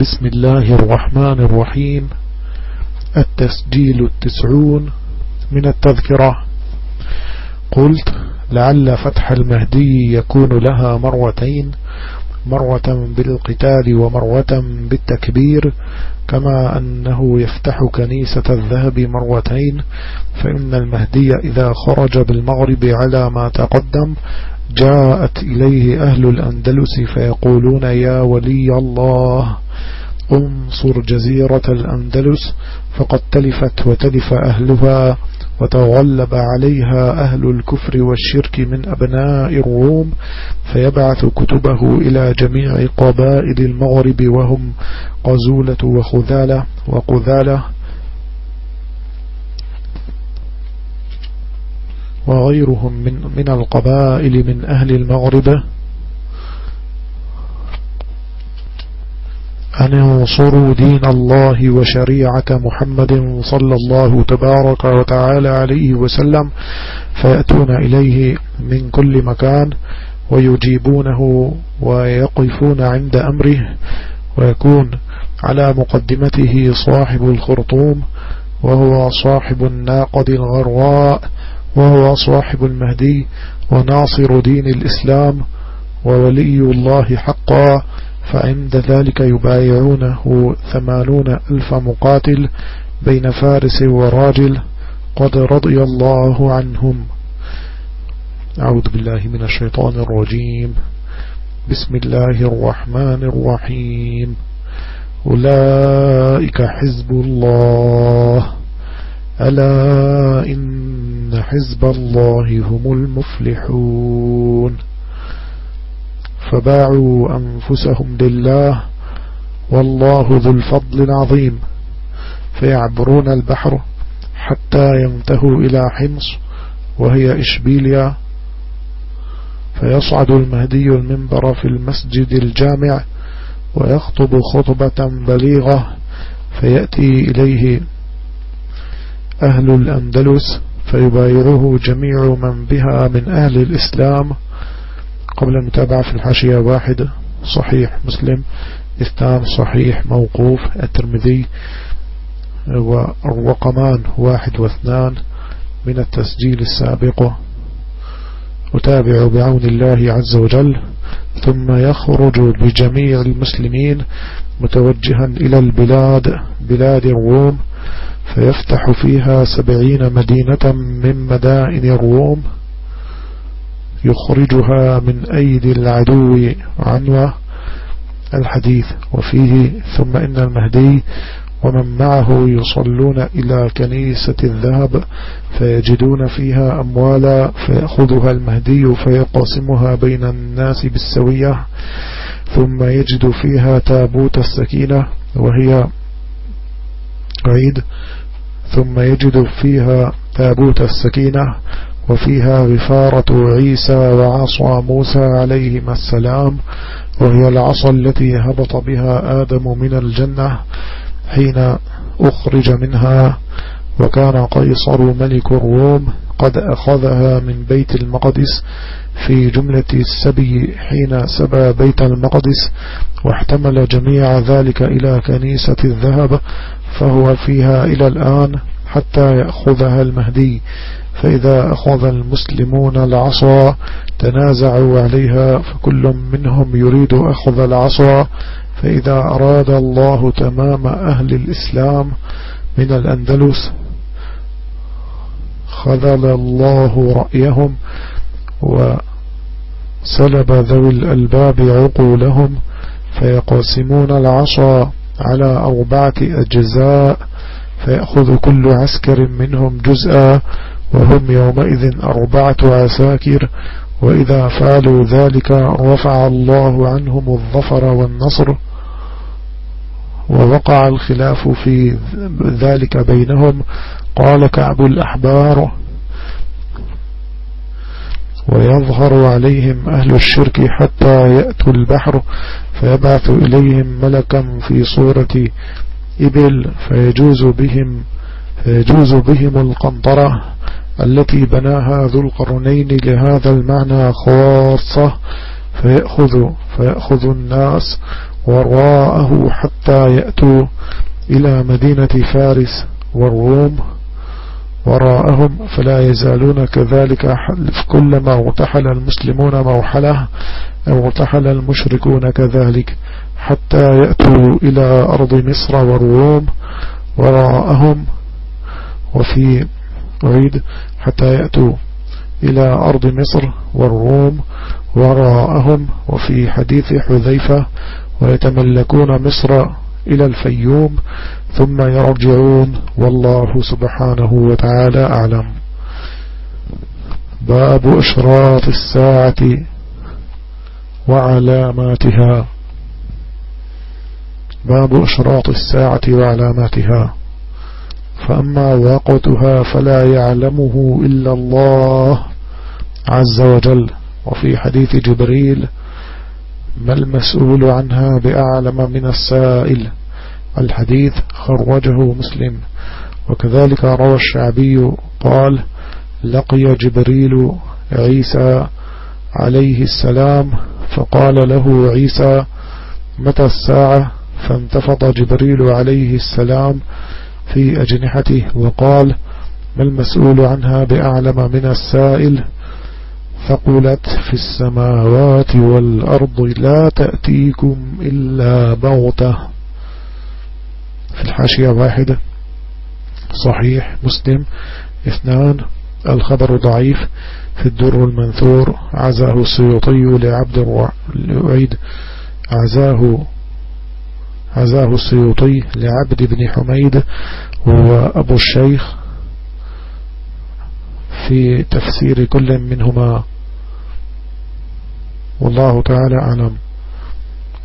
بسم الله الرحمن الرحيم. التسجيل التسعون من التذكرة. قلت لعل فتح المهدي يكون لها مرتين مرة بالقتال ومروة بالتكبير. كما أنه يفتح كنيسة الذهب مرتين فإن المهدي إذا خرج بالمغرب على ما تقدم جاءت إليه أهل الأندلس فيقولون يا ولي الله. انصر جزيرة الأندلس فقد تلفت وتلف أهلها وتغلب عليها أهل الكفر والشرك من أبناء الروم فيبعث كتبه إلى جميع قبائل المغرب وهم قزولة وخذالة وقذالة وغيرهم من, من القبائل من أهل المغرب. أن ينصروا دين الله وشريعة محمد صلى الله تبارك وتعالى عليه وسلم فيأتون إليه من كل مكان ويجيبونه ويقفون عند أمره ويكون على مقدمته صاحب الخرطوم وهو صاحب الناقد الغرواء وهو صاحب المهدي وناصر دين الإسلام وولي الله حقا فعند ذلك يبايعونه ثمانون ألف مقاتل بين فارس وراجل قد رضي الله عنهم. أعوذ بالله من الشيطان الرجيم. بسم الله الرحمن الرحيم. أولئك حزب الله. ألا إن حزب الله هم المفلحون. فباعوا أنفسهم لله والله ذو الفضل العظيم. فيعبرون البحر حتى ينتهوا إلى حمص وهي إشبيليا. فيصعد المهدي المنبر في المسجد الجامع ويخطب خطبة بليغة فيأتي إليه أهل الأندلس فيبايعه جميع من بها من أهل الإسلام قبل المتابعة في الحاشية واحد صحيح مسلم إثنان صحيح موقوف الترمذي والرقمان واحد واثنان من التسجيل السابق. أتابع بعون الله عز وجل ثم يخرج بجميع المسلمين متوجها إلى البلاد بلاد الروم فيفتح فيها سبعين مدينة من مدائن الروم. يخرجها من أيدي العدو عنوة الحديث. وفيه ثم إن المهدي ومن معه يصلون إلى كنيسة الذهب فيجدون فيها أموالا فيأخذها المهدي فيقاسمها بين الناس بالسوية. ثم يجد فيها تابوت السكينة وهي عيد. ثم يجد فيها تابوت السكينة وفيها غفارة عيسى وعصى موسى عليهما السلام وهي العصا التي هبط بها آدم من الجنة حين أخرج منها. وكان قيصر ملك الروم قد أخذها من بيت المقدس في جملة السبي حين سبى بيت المقدس واحتمل جميع ذلك إلى كنيسة الذهب فهو فيها إلى الآن حتى يأخذها المهدي. فإذا أخذ المسلمون العصا تنازعوا عليها فكل منهم يريد أخذ العصا. فإذا أراد الله تمام أهل الإسلام من الأندلس خذل الله رأيهم وسلب ذوي الألباب عقولهم فيقسمون العصا على أربعة أجزاء فيأخذ كل عسكر منهم جزءا. وهم يومئذ أربعة عساكر وإذا فعلوا ذلك رفع الله عنهم الظفر والنصر ووقع الخلاف في ذلك بينهم. قال كعب الأحبار ويظهر عليهم أهل الشرك حتى يأتوا البحر فيبعث إليهم ملكا في صورة إبل فيجوز بهم فيجوز بهم القنطرة. التي بناها ذو القرنين لهذا المعنى خاصة فيأخذ, فيأخذ الناس وراءه حتى يأتوا إلى مدينة فارس والروم وراءهم فلا يزالون كذلك كلما ارتحل المسلمون موحلة أو ارتحل المشركون كذلك حتى يأتوا إلى أرض مصر والروم وراءهم. وفي أعيد حتى يأتوا إلى أرض مصر والروم وراءهم وفي حديث حذيفة ويتملكون مصر إلى الفيوم ثم يرجعون والله سبحانه وتعالى أعلم. باب إشراط الساعة وعلاماتها. باب إشراط الساعة وعلاماتها. فأما وقتها فلا يعلمه إلا الله عز وجل. وفي حديث جبريل ما المسؤول عنها بأعلم من السائل؟ الحديث خرجه مسلم. وكذلك روى الشعبي قال لقي جبريل عيسى عليه السلام فقال له عيسى متى الساعة؟ فانتفض جبريل عليه السلام في أجنحته وقال ما المسؤول عنها بأعلم من السائل؟ ثقلت في السماوات والأرض لا تأتيكم إلا بغتة. في الحاشية واحدة صحيح مسلم. اثنان الخبر ضعيف. في الدر المنثور عزاه السيوطي لعبد الوعيد عزاه عزاه السيوطي لعبد بن حميد وأبو الشيخ في تفسير كل منهما. والله تعالى أعلم.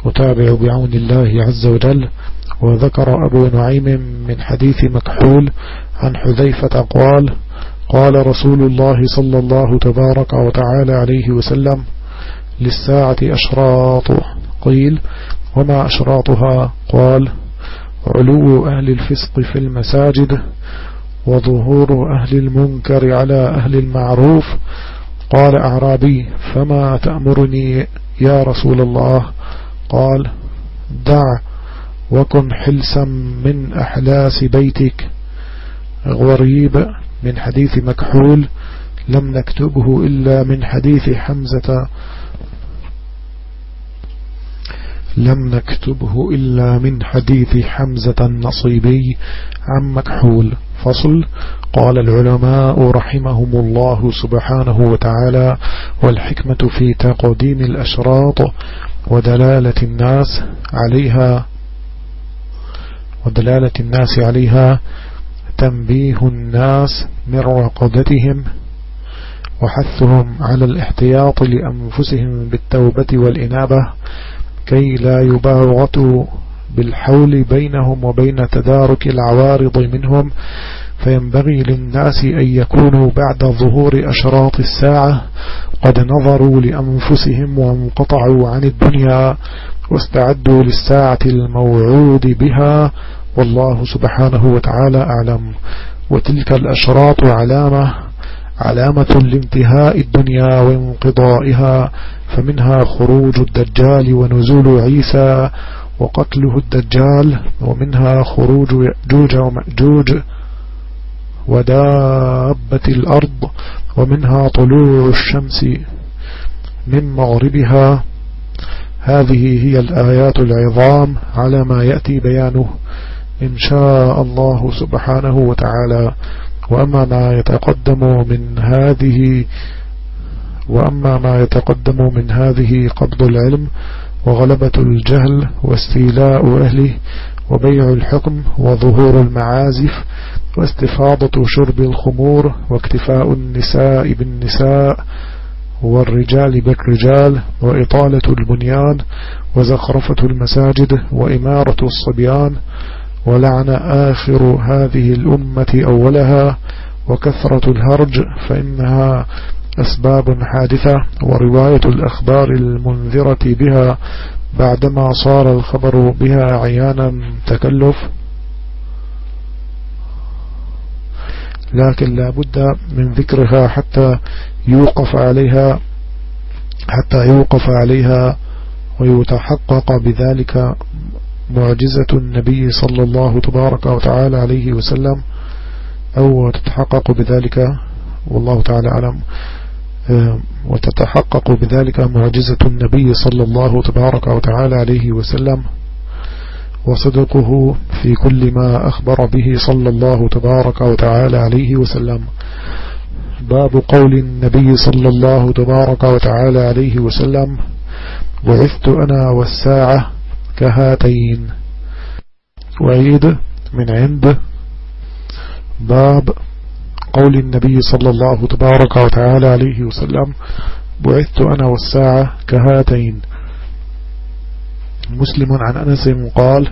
أتابع بعون الله عز وجل. وذكر أبو نعيم من حديث مكحول عن حذيفة قال قال رسول الله صلى الله تبارك وتعالى عليه وسلم للساعة أشراط. قيل وما أشراطها قال علو أهل الفسق في المساجد وظهور أهل المنكر على أهل المعروف. قال أعرابي فما تأمرني يا رسول الله؟ قال دع وكن حلسا من أحلاس بيتك. غريب من حديث مكحول لم نكتبه إلا من حديث حمزة لم نكتبه إلا من حديث حمزة النصيبي عن مكحول فصل. قال العلماء رحمهم الله سبحانه وتعالى والحكمة في تقديم الأشراط ودلالة الناس عليها ودلالة الناس عليها تنبيه الناس من رقدتهم وحثهم على الاحتياط لأنفسهم بالتوبة والإنابة كي لا يباغتوا بالحول بينهم وبين تدارك العوارض منهم فينبغي للناس أن يكونوا بعد ظهور أشراط الساعة. قد نظروا لأنفسهم وانقطعوا عن الدنيا واستعدوا للساعة الموعود بها. والله سبحانه وتعالى أعلم. وتلك الأشراط علامة علامة لانتهاء الدنيا وانقضائها. فمنها خروج الدجال ونزول عيسى وقتله الدجال ومنها خروج يأجوج ومأجوج ودابة الأرض ومنها طلوع الشمس من مغربها. هذه هي الآيات العظام على ما يأتي بيانه إن شاء الله سبحانه وتعالى. وأما ما يتقدم من هذه وأما ما يتقدم من هذه قبض العلم وغلبة الجهل واستيلاء أهله وبيع الحكم وظهور المعازف واستفاضة شرب الخمور واكتفاء النساء بالنساء والرجال بالرجال وإطالة البنيان وزخرفة المساجد وإمارة الصبيان ولعن آخر هذه الأمة أولها وكثرة الهرج فإنها أسباب حادثة ورواية الأخبار المنذرة بها بعدما صار الخبر بها عيانا تكلف. لكن لا بد من ذكرها حتى يوقف عليها حتى يوقف عليها ويتحقق بذلك معجزة النبي صلى الله تبارك وتعالى عليه وسلم أو تتحقق بذلك. والله تعالى أعلم. وتتحقق بذلك معجزة النبي صلى الله تبارك وتعالى عليه وسلم وصدقه في كل ما أخبر به صلى الله تبارك وتعالى عليه وسلم. باب قول النبي صلى الله تبارك وتعالى عليه وسلم بعثت أنا والساعة كهاتين. وعيد من عند. باب قول النبي صلى الله تبارك وتعالى عليه وسلم بعثت أنا والساعة كهاتين. مسلم عن أنس قال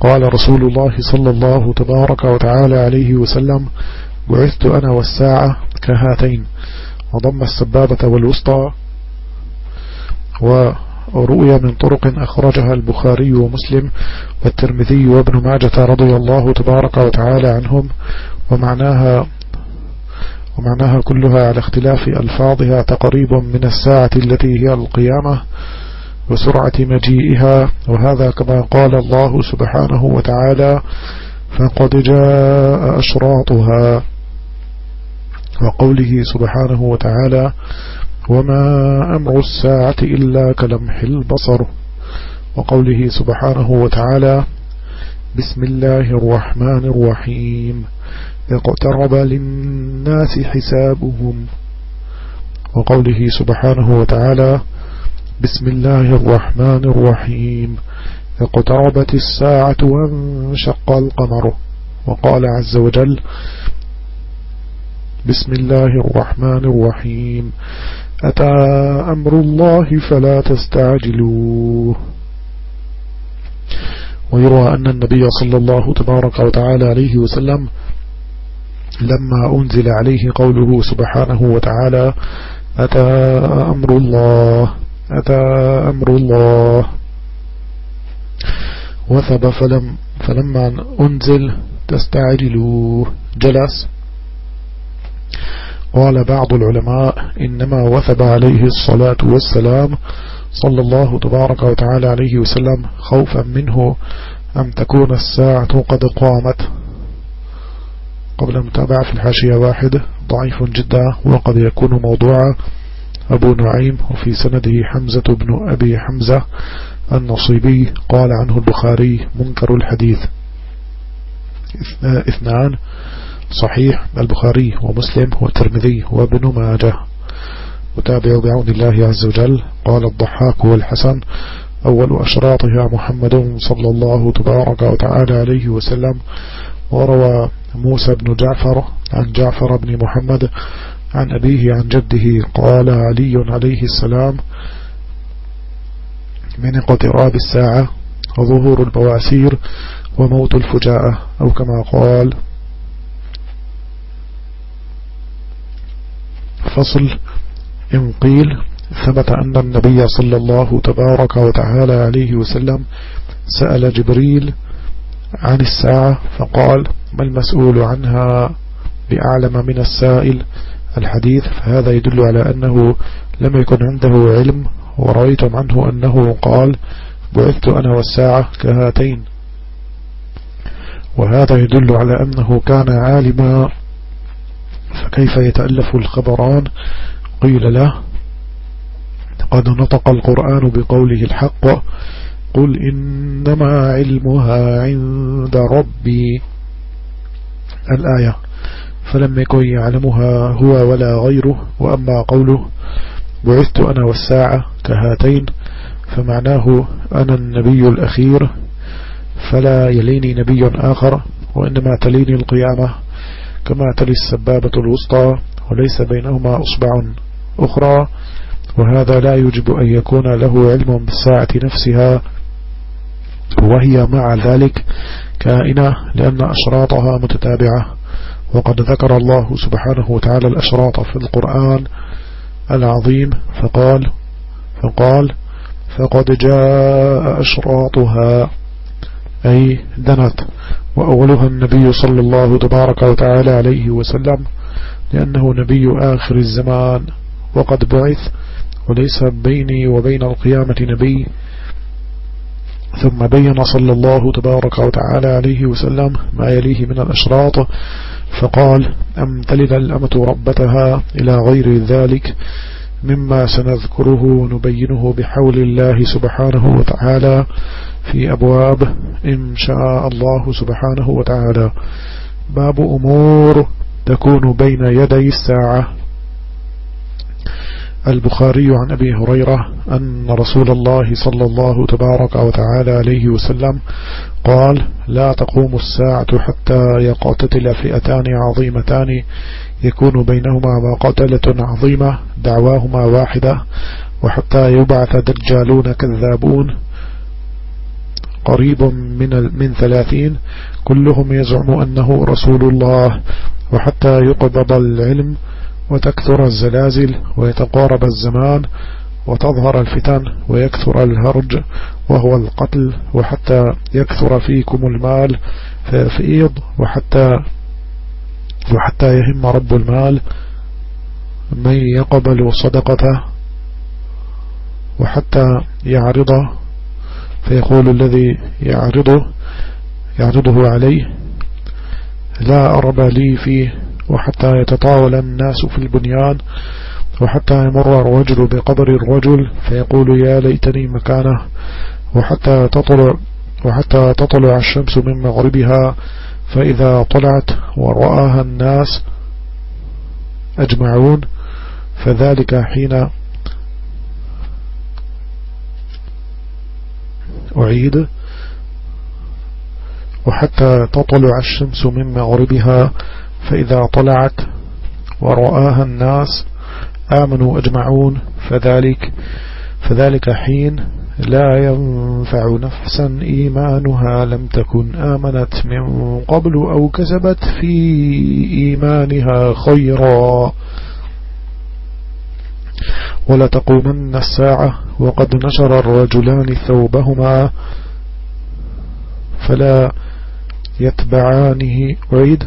قال رسول الله صلى الله تبارك وتعالى عليه وسلم بعثت أنا والساعة كهاتين. وضم السبابة والوسطى ورؤيا من طرق أخرجها البخاري ومسلم والترمذي وابن ماجة رضي الله تبارك وتعالى عنهم ومعناها ومعناها كلها على اختلاف ألفاظها تقريب من الساعة التي هي القيامة وسرعة مجيئها وهذا كما قال الله سبحانه وتعالى فقد جاء أشراطها وقوله سبحانه وتعالى وما أمر الساعة إلا كلمح البصر وقوله سبحانه وتعالى بسم الله الرحمن الرحيم اقترب للناس حسابهم. وقوله سبحانه وتعالى بسم الله الرحمن الرحيم. اقتربت الساعة وانشق القمر. وقال عز وجل بسم الله الرحمن الرحيم. أتى أمر الله فلا تستعجلوه. ويروى أن النبي صلى الله تبارك وتعالى عليه وسلم لما أنزل عليه قوله سبحانه وتعالى أتى أمر الله أتى أمر الله. وثب فلم فلما أنزل تستعجلوه. جلس. قال بعض العلماء إنما وثب عليه الصلاة والسلام صلى الله تبارك وتعالى عليه وسلم خوفا منه أن تكون الساعة قد قامت؟ قبل المتابعة في الحاشية واحد ضعيف جدا وقد يكون موضوعا أبو نعيم وفي سنده حمزة بن أبي حمزة النصيبي قال عنه البخاري منكر الحديث. اثنان صحيح البخاري ومسلم والترمذي وابن ماجه. وتابع بعون الله عز وجل. قال الضحاك والحسن أول أشراطها محمد صلى الله تبارك وتعالى عليه وسلم وروى موسى بن جعفر عن جعفر بن محمد عن أبيه عن جده قال علي عليه السلام من اقتراب الساعة وظهور البواسير وموت الفجاءة. أو كما قال فصل إن قيل ثبت أن النبي صلى الله تبارك وتعالى عليه وسلم سأل جبريل عن الساعة فقال ما المسؤول عنها بأعلم من السائل الحديث؟ فهذا يدل على أنه لم يكن عنده علم ورأيتم عنه أنه قال بعثت أنا والساعة كهاتين وهذا يدل على أنه كان عالما فكيف يتألف الخبران؟ قيل له قد نطق القرآن بقوله الحق قل إنما علمها عند ربي الآية. فلم يكن يعلمها هو ولا غيره وأما قوله بعثت أنا والساعة كهاتين فمعناه أنا النبي الأخير فلا يليني نبي آخر وإنما تليني القيامة كما تلي السبابة الوسطى وليس بينهما أصبع أخرى وهذا لا يجب أن يكون له علم بالساعة نفسها وهي مع ذلك كائنة لأن أشراطها متتابعة. وقد ذكر الله سبحانه وتعالى الأشراط في القرآن العظيم فقال فقال فقد جاء أشراطها أي دنت. وأولها النبي صلى الله تبارك وتعالى عليه وسلم لأنه نبي آخر الزمان. وقد بعث وليس بيني وبين القيامة نبي. ثم بين صلى الله تبارك وتعالى عليه وسلم ما يليه من الأشراط فقال أم تلد الأمة ربتها إلى غير ذلك؟ مما سنذكره نبينه بحول الله سبحانه وتعالى في أبواب إن شاء الله سبحانه وتعالى. باب أمور تكون بين يدي الساعة. البخاري عن أبي هريرة أن رسول الله صلى الله تبارك وتعالى عليه وسلم قال لا تقوم الساعة حتى يقاتل فئتان عظيمتان يكون بينهما مقاتلة عظيمة دعواهما واحدة وحتى يبعث دجالون كذابون قريب من من ثلاثين كلهم يزعم أنه رسول الله وحتى يقبض العلم وتكثر الزلازل ويتقارب الزمان وتظهر الفتن ويكثر الهرج وهو القتل وحتى يكثر فيكم المال فيفيض وحتى وحتى يهم رب المال من يقبل صدقته وحتى يعرضه فيقول الذي يعرضه يعرضه عليه لا أرب لي فيه وحتى يتطاول الناس في البنيان وحتى يمر الرجل بقبر الرجل فيقول يا ليتني مكانه وحتى تطلع وحتى تطلع الشمس من مغربها فإذا طلعت ورآها الناس أجمعون فذلك حين أعيد وحتى تطلع الشمس من مغربها فإذا طلعت ورآها الناس آمنوا أجمعون فذلك فذلك حين لا ينفع نفسا إيمانها. لم تكن آمنت من قبل أو كسبت في إيمانها خيرا. ولتقومن الساعة وقد نشر الرجلان ثوبهما فلا يتبعانه. عيد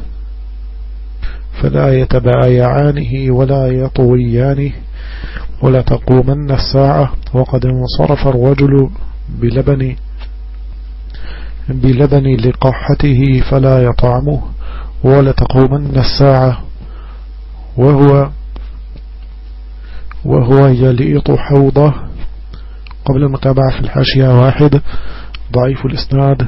فلا يتبايعانه ولا يطويانه ولا تقومن الساعة. وقد انصرف الرجل بلبن بلبن لقحته فلا يطعمه ولا تقومن الساعة. وهو وهو يليط حوضه. قبل المتابعة في الحاشية واحد ضعيف الإسناد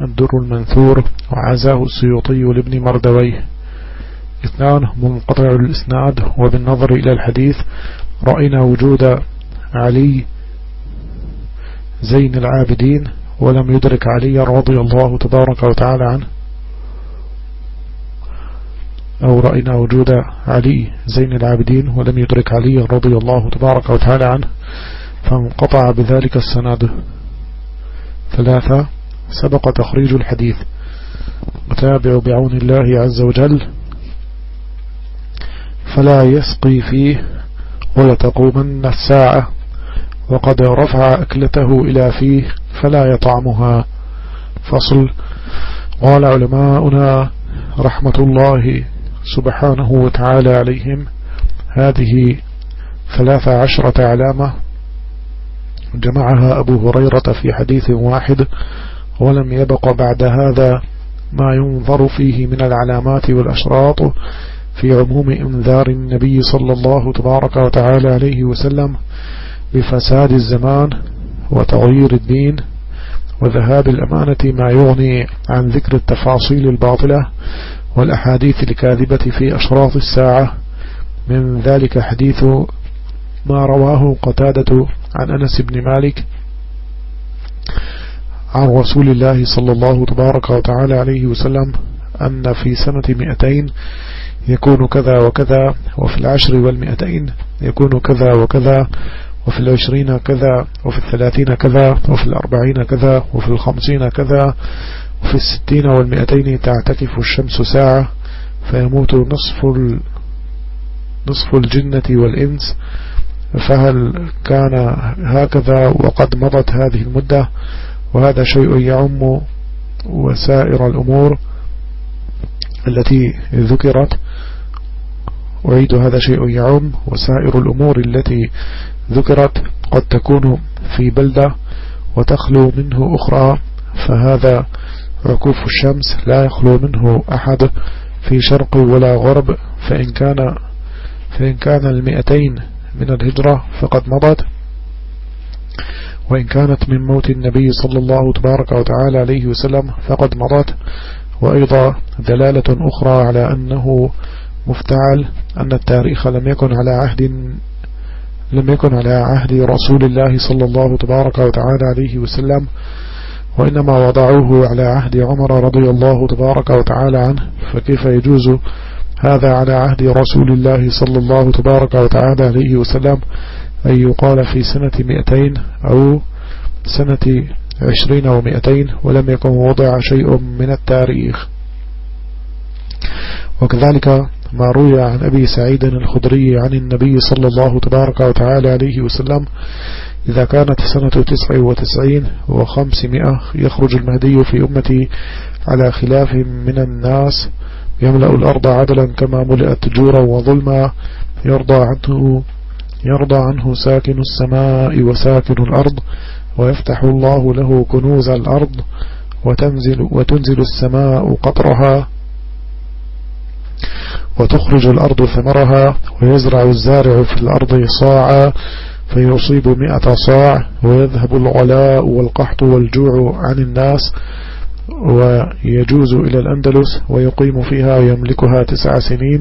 الدر المنثور وعزاه السيوطي لابن مردويه. اثنان منقطع الإسناد وبالنظر إلى الحديث رأينا وجود علي زين العابدين ولم يدرك علي رضي الله تبارك وتعالى عنه. أو رأينا وجود علي زين العابدين ولم يدرك علي رضي الله تبارك وتعالى عنه. فانقطع بذلك السناد ثلاثة سبق تخريج الحديث. متابع بعون الله عز وجل. فلا يسقي فيه ولتقومن الساعة. وقد رفع أكلته إلى فيه فلا يطعمها. فصل. قال علماؤنا رحمة الله سبحانه وتعالى عليهم هذه ثلاث عشرة علامة. جمعها أبو هريرة في حديث واحد. ولم يبق بعد هذا ما ينظر فيه من العلامات والأشراط. في عموم إنذار النبي صلى الله تبارك وتعالى عليه وسلم بفساد الزمان وتغيير الدين وذهاب الأمانة ما يغني عن ذكر التفاصيل الباطلة والأحاديث الكاذبة في أشراط الساعة. من ذلك حديث ما رواه قتادة عن أنس بن مالك عن رسول الله صلى الله تبارك وتعالى عليه وسلم أن في سنة مئتين يكون كذا وكذا وفي العشر والمئتين يكون كذا وكذا وفي العشرين كذا وفي الثلاثين كذا وفي الأربعين كذا وفي الخمسين كذا وفي الستين والمئتين تعتكف الشمس ساعة فيموت نصف نصف الجنة والإنس. فهل كان هكذا وقد مضت هذه المدة؟ وهذا شيء يعم وسائر الأمور التي ذكرت. أعيد هذا شيء يعم وسائر الأمور التي ذكرت قد تكون في بلدة وتخلو منه أخرى فهذا عكوف الشمس لا يخلو منه أحد في شرق ولا غرب فإن كان فإن كان المئتين من الهجرة فقد مضت. وإن كانت من موت النبي صلى الله تبارك وتعالى عليه وسلم فقد مضت. وأيضا دلالة أخرى على أنه مفتعل أن التاريخ لم يكن على عهد لم يكن على عهد رسول الله صلى الله تبارك وتعالى عليه وسلم وإنما وضعوه على عهد عمر رضي الله تبارك وتعالى عنه. فكيف يجوز هذا على عهد رسول الله صلى الله تبارك وتعالى عليه وسلم؟ أن يقال في سنة مئتين أو سنة عشرين ومئتين ولم يكن وضع شيء من التاريخ. وكذلك ما روي عن أبي سعيد الخضري عن النبي صلى الله تبارك وتعالى عليه وسلم إذا كانت سنة تسع وتسعين وخمسمائة يخرج المهدي في أمتي على خلاف من الناس يملأ الأرض عدلا كما ملئت جورا وظلما يرضى عنه يرضى عنه ساكن السماء وساكن الأرض ويفتح الله له كنوز الأرض وتنزل, وتنزل السماء قطرها. وتخرج الأرض ثمرها ويزرع الزارع في الأرض صاعا فيصيب مئة صاع ويذهب الغلاء والقحط والجوع عن الناس ويجوز إلى الأندلس ويقيم فيها ويملكها تسع سنين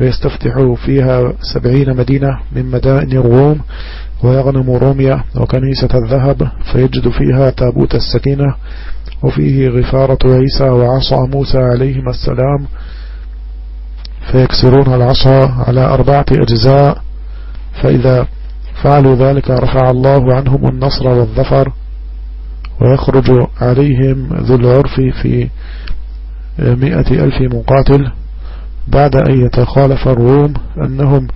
ويستفتح فيها سبعين مدينة من مدائن الروم ويغنم روميا وكنيسة الذهب فيجد فيها تابوت السكينة وفيه غفارة عيسى وعصا موسى عليهما السلام فيكسرون العصا على أربعة أجزاء فإذا فعلوا ذلك رفع الله عنهم النصر والظفر ويخرج عليهم ذو العرف في مئة ألف مقاتل بعد أن يتخالف الروم أنهم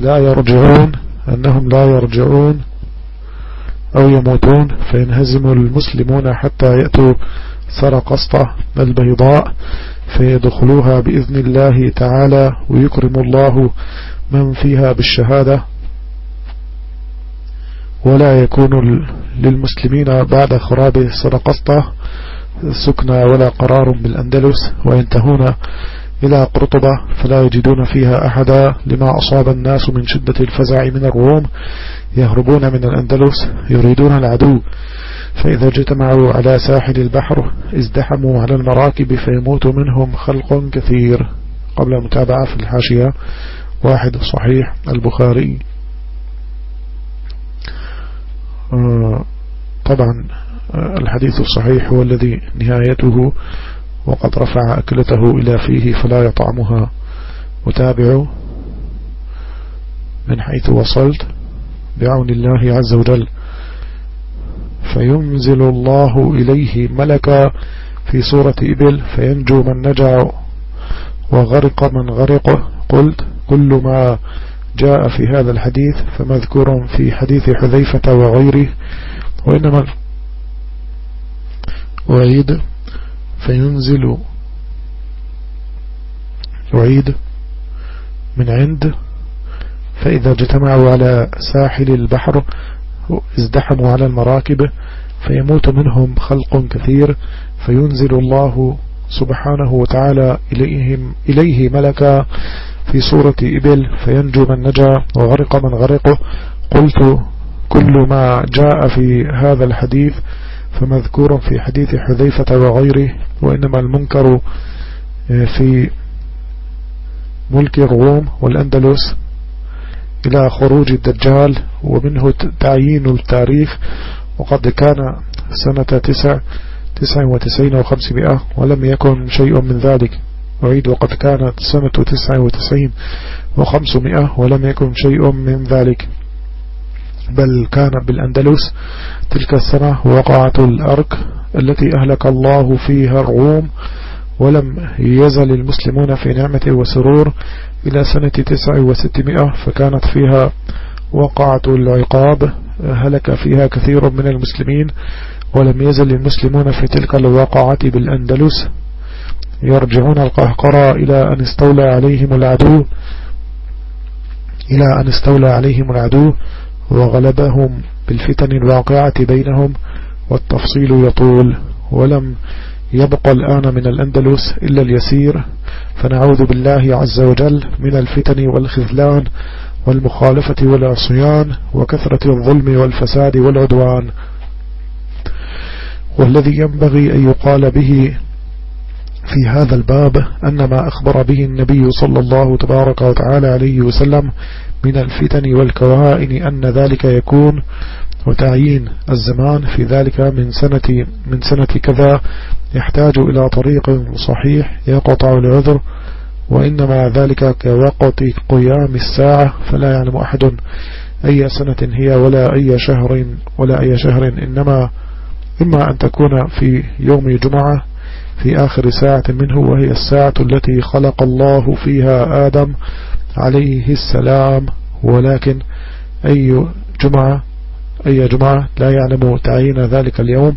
لا يرجعون أنهم لا يرجعون أو يموتون فينهزم المسلمون حتى يأتوا سرقسطة البيضاء. فيدخلوها بإذن الله تعالى ويكرم الله من فيها بالشهادة. ولا يكون للمسلمين بعد خراب سرقسطة سكنى ولا قرار بالأندلس وينتهون إلى قرطبة فلا يجدون فيها أحدا. لما أصاب الناس من شدة الفزع من الروم يهربون من الأندلس يريدون العدو. فإذا اجتمعوا على ساحل البحر ازدحموا على المراكب فيموت منهم خلق كثير. قبل المتابعة في الحاشية واحد صحيح البخاري. آه، طبعا آه، الحديث الصحيح هو الذي نهايته وقد رفع أكلته إلى فيه فلا يطعمها. متابع من حيث وصلت بعون الله عز وجل. فينزل الله إليه ملكا في صورة إبل فينجو من نجا وغرق من غرق. قلت كل ما جاء في هذا الحديث فمذكور في حديث حذيفة وغيره وإنما أعيد فينزل أعيد من عند فإذا اجتمعوا على ساحل البحر ازدحموا على المراكب فيموت منهم خلق كثير فينزل الله سبحانه وتعالى إليهم إليه ملكا في صورة إبل فينجو من نجا وغرق من غرقه. قلت كل ما جاء في هذا الحديث فمذكور في حديث حذيفة وغيره وإنما المنكر في ملك الروم والأندلس. إلى خروج الدجال ومنه تعيين التاريخ. وقد كان سنة تسع تسع وتسعين وخمسمائة ولم يكن شيء من ذلك. أعيد وقد كانت سنة تسع وتسعين وخمسمائة ولم يكن شيء من ذلك. بل كان بالأندلس تلك السنة وقعة الأرك التي أهلك الله فيها الروم. ولم يزل المسلمون في نعمة وسرور إلى سنة تسع وستمائة فكانت فيها وقعة العقاب هلك فيها كثير من المسلمين ولم يزل المسلمون في تلك الواقعة بالأندلس. يرجعون القهقرى إلى أن استولى عليهم العدو إلى أن استولى عليهم العدو وغلبهم بالفتن الواقعة بينهم والتفصيل يطول ولم يبقى الآن من الأندلس إلا اليسير فنعوذ بالله عز وجل من الفتن والخذلان والمخالفة والعصيان وكثرة الظلم والفساد والعدوان. والذي ينبغي أن يقال به في هذا الباب أن ما أخبر به النبي صلى الله تبارك وتعالى عليه وسلم من الفتن والكوائن أن ذلك يكون وتعيين الزمان في ذلك من سنة, من سنة كذا يحتاج إلى طريق صحيح يقطع العذر وإنما ذلك كوقت قيام الساعة فلا يعلم أحد أي سنة هي ولا أي شهر ولا أي شهر إنما إما أن تكون في يوم جمعة في آخر ساعة منه وهي الساعة التي خلق الله فيها آدم عليه السلام ولكن أي جمعة أي جمعة لا يعلم تعيين ذلك اليوم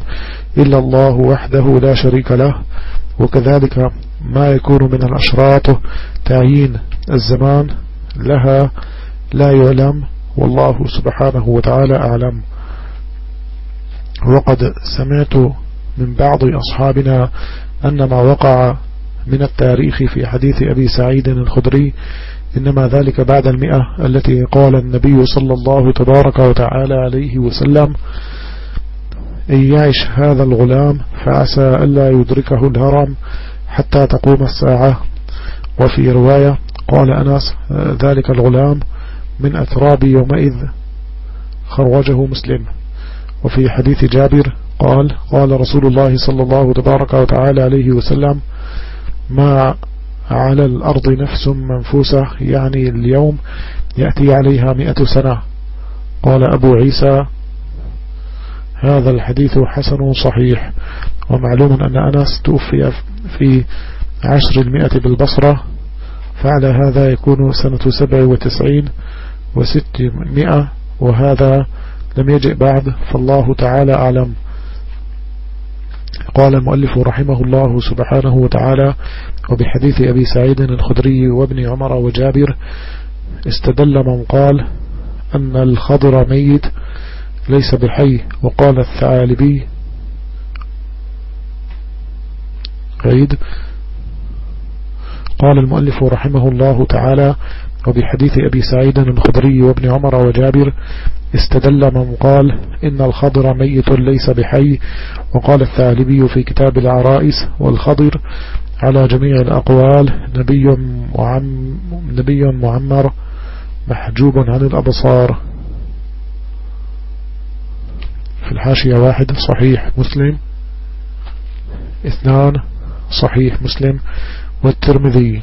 إلا الله وحده لا شريك له. وكذلك ما يكون من الأشراط تعيين الزمان لها لا يعلم. والله سبحانه وتعالى أعلم. وقد سمعت من بعض أصحابنا أن ما وقع من التاريخ في حديث أبي سعيد الخدري إنما ذلك بعد المئة التي قال النبي صلى الله تبارك وتعالى عليه وسلم. إن يعش هذا الغلام فعسى ألا يدركه الهرم حتى تقوم الساعة. وفي رواية قال أنس ذلك الغلام من أتراب يومئذ خرجه مسلم. وفي حديث جابر قال قال رسول الله صلى الله تبارك وتعالى عليه وسلم ما على الأرض نفس منفوسة يعني اليوم يأتي عليها مئة سنة. قال أبو عيسى هذا الحديث حسن صحيح ومعلوم أن أنس توفي في عشر المئة بالبصرة فعلى هذا يكون سنة سبع وتسعين وستمائة وهذا لم يجئ بعد فالله تعالى أعلم. قال المؤلف رحمه الله سبحانه وتعالى وبحديث أبي سعيد الخدري وابن عمر وجابر استدل من قال أن الخضر ميت ليس بحي وقال الثعالبي عيد قال المؤلف رحمه الله تعالى وبحديث أبي سعيد الخدري وابن عمر وجابر استدل من قال إن الخضر ميت ليس بحي وقال الثعلبي في كتاب العرائس والخضر على جميع الأقوال نبي, معم نبي معمر محجوب عن الأبصار. في الحاشية واحد صحيح مسلم. اثنان صحيح مسلم. والترمذي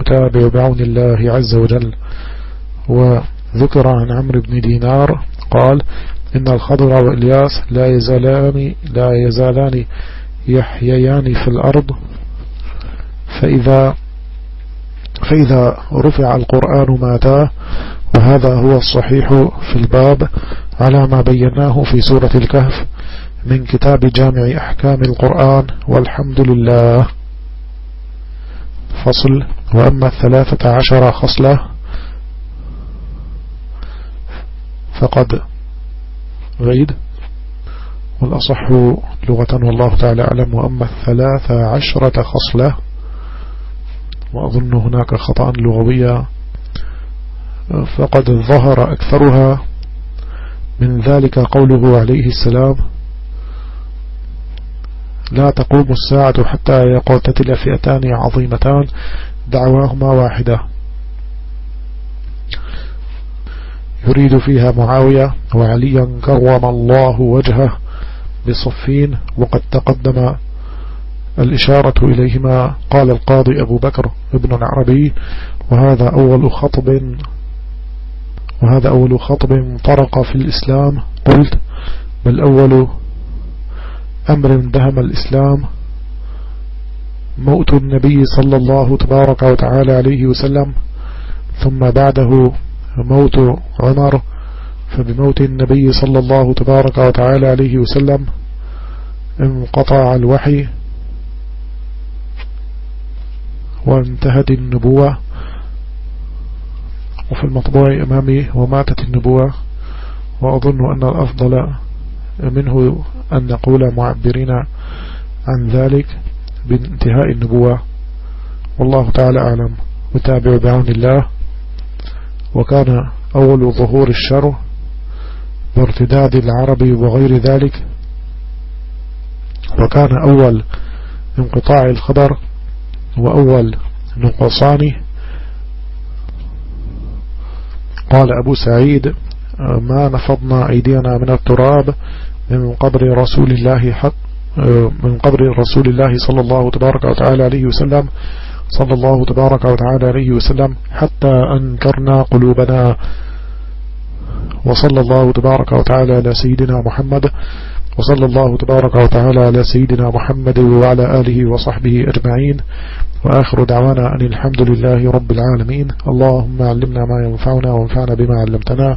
متابع بعون الله عز وجل. وذكر عن عمرو بن دينار قال إن الخضر وإلياس لا يزالان, لا يزالان يحييان في الأرض فإذا فإذا رفع القرآن ماتا وهذا هو الصحيح في الباب على ما بيناه في سورة الكهف من كتاب جامع أحكام القرآن والحمد لله. فصل وأما الثلاثة عشر خصلة فقد غيد. والأصح لغة والله تعالى أعلم. وأما الثلاثة عشرة خصلة وأظن هناك خطأ لغوية. فقد ظهر أكثرها. من ذلك قوله عليه السلام لا تقوم الساعة حتى يقتتل فئتان عظيمتان دعواهما واحدة. يريد فيها معاوية وعليا كرم الله وجهه بصفين وقد تقدم الإشارة إليهما. قال القاضي أبو بكر ابن العربي وهذا أول خطب وهذا أول خطب طرق في الإسلام. قلت بل أول أمر دهم الإسلام موت النبي صلى الله تبارك وتعالى عليه وسلم ثم بعده موت عمر فبموت النبي صلى الله تبارك وتعالى عليه وسلم انقطع الوحي وانتهت النبوة. وفي المطبوع أمامي وماتت النبوة. وأظن أن الأفضل منه أن نقول معبرين عن ذلك بانتهاء النبوة. والله تعالى أعلم. وتابع بعون الله. وكان أول ظهور الشر وارتداد العرب وغير ذلك. وكان أول انقطاع الخبر وأول نقصانه قال أبو سعيد ما نفضنا أيدينا من التراب من قبر رسول الله حق من قبر رسول الله صلى الله تبارك وتعالى عليه وسلم صلى الله تبارك وتعالى عليه وسلم حتى أنكرنا قلوبنا. وصلى الله تبارك وتعالى على سيدنا محمد. وصلى الله تبارك وتعالى على سيدنا محمد وعلى آله وصحبه أجمعين. وآخر دعوانا أن الحمد لله رب العالمين. اللهم علمنا ما ينفعنا وانفعنا بما علمتنا.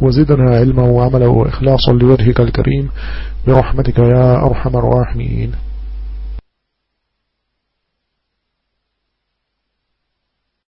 وزدنا علما وعملا وإخلاصا لوجهك الكريم. برحمتك يا أرحم الراحمين.